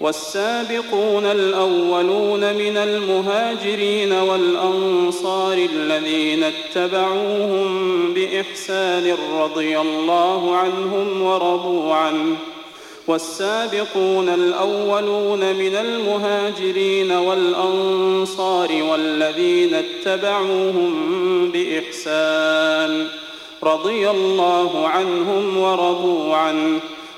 والسابقون الأولون من المهاجرين والأنصار الذين اتبعوهم بإحسان رضي الله عنهم ورضوا عنه. والسابقون الأولون من المهاجرين والأنصار والذين اتبعوهم بإحسان رضي الله عنهم ورضوا عنه.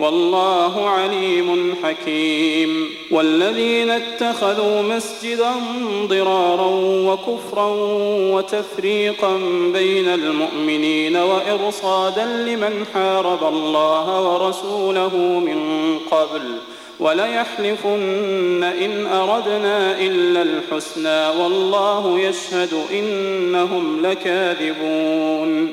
والله عليم حكيم. والذين اتخذوا مسجدا ضرارا وكفرا وتفريقا بين المؤمنين وإرصادا لمن حارب الله ورسوله من قبل. وليحلفن إن أردنا إلا الحسنى. والله يشهد إنهم لكاذبون.